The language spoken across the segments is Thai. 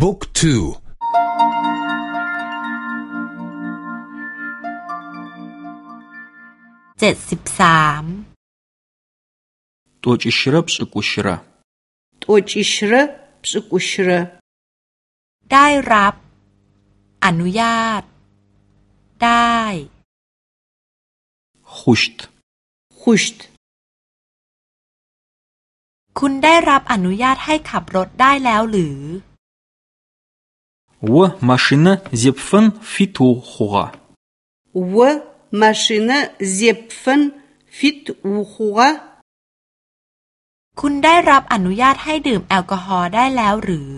บุ๊กทูเจ็ดสิบสามตัวจิชระปสกุชระตัวจิชระปสกุชระได้รับ อนุญาต ได้ขุชต์ขุชต์คุณได้รับอนุญาตให้ขับรถได้แล้วหรือ วมาชินเซบฟันฟิตูขัววมาชินเซบฟันฟิตูขัวคุณได้รับอนุญาตให้ดื่มแอลกอฮอล์ได้แล้วหรือ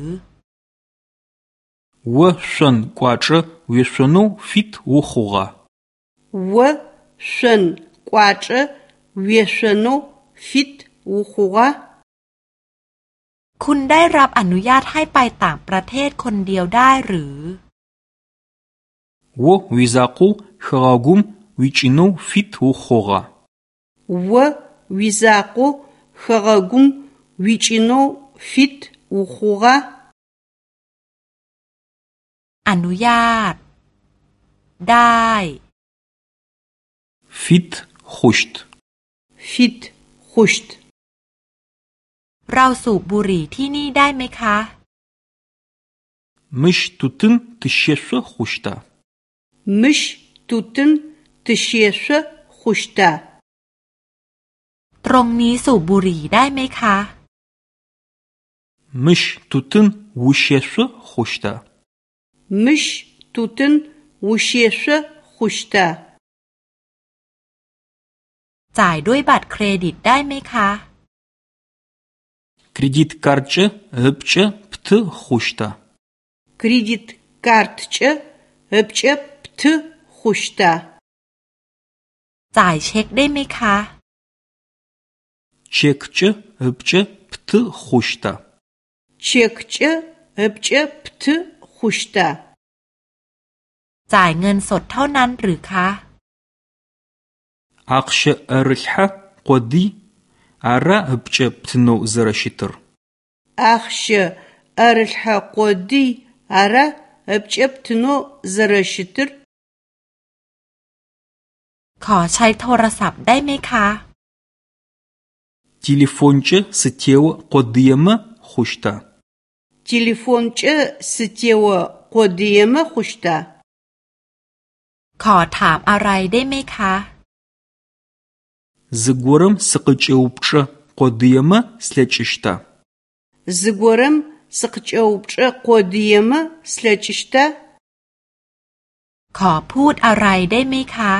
วชันกว่าจะวิชนูฟิตูขัววชันกว่าจะวิชนูฟิตูขัว คุณได้รับอนุญาตให้ไปต่างประเทศคนเดียวได้หรือววิซาคูขรากุมวิจิโนฟิตอุขราววิซาคูขรากุมวิจิโนฟิตอุขราอนุญาต ได้ฟิตขุชต์ฟิตขุชต์ เราสูบบุหรี่ที่นี่ได้ไหมคะมิชตุตินติเชสขุชตามิชตุตินติเชสขุชตาตรงนี้สูบบุหรี่ได้ไหมคะมิชตุตินวุเชสขุชตามิชตุตินวุเชสขุชตาจ่ายด้วยบัตรเครดิตได้ไหมคะ Кредит картче ыпчэ пты хъущта? Кредит картче ыпчэ пты хъущта? จ่ายเช็คได้ไหมคะ Чекче ыпчэ пты хъущта? Чекче ыпчэ пты хъущта? จ่ายเงินสดเท่านั้นหรือคะ Акъщэ ӏэрылъхьэ къоди ара ыпкӏэ птынэу зэрэщытыр. Ахъщэ ӏэрылъхьэ къоди ара ыпкӏэ птынэу зэрэщытыр. ขอใช้โทรศัพท์ได้ไหมคะ Телефонкӏэ сытео къодыемэ хъущта? Телефонкӏэ сытео къодыемэ хъущта? ขอถามอะไรได้ไหมคะ Зыгорэм сыкъыкӏэупчӏэ къодыемэ слъэкӏыщта? Зыгорэм сыкъыкӏэупчӏэ къодыемэ слъэкӏыщта? ขอพูดอะไรได้ไหมคะ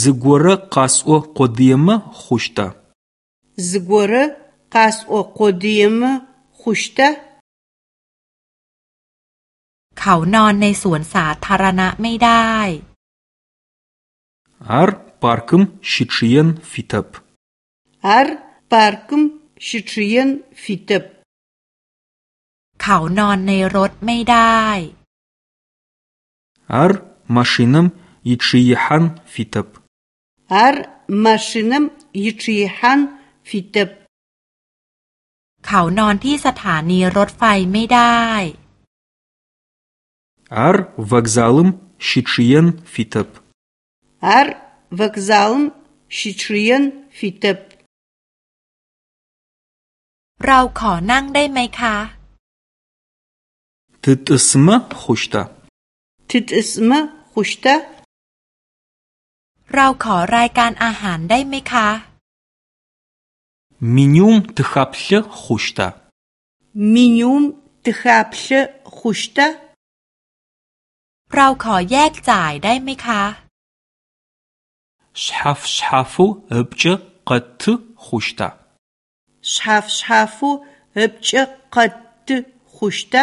Зыгорэ къасӏо къодыемэ хъущта? Зыгорэ къасӏо къодыемэ хъущта? เขานอนในสวนสาธารณะไม่ได้ Ар паркым щычъыен фитэп. Ар паркым щычъыен фитэп. เขานอนในรถไม่ได้ Ар машинэм ичъыихьэн фитэп. Ар машинэм ичъыихьэн фитэп. เขานอนที่สถานีรถไฟไม่ได้ Ар вокзалым щычъыен фитэп. Ар вокзалым щычъыен фитэп. เราขอนั่งได้ไหมคะ Тытӏысмэ хъущта? Тытӏысмэ хъущта? เราขอรายการอาหารได้ไหมคะ Менюм тыхаплъэ хъущта? Менюм тыхаплъэ хъущта? เราขอแยกจ่ายได้ไหมคะ шъхьаф шъхьафэу ыпкӏэ къэты хъущта? Шъхьаф шъхьафэу ыпкӏэ къэты хъущта?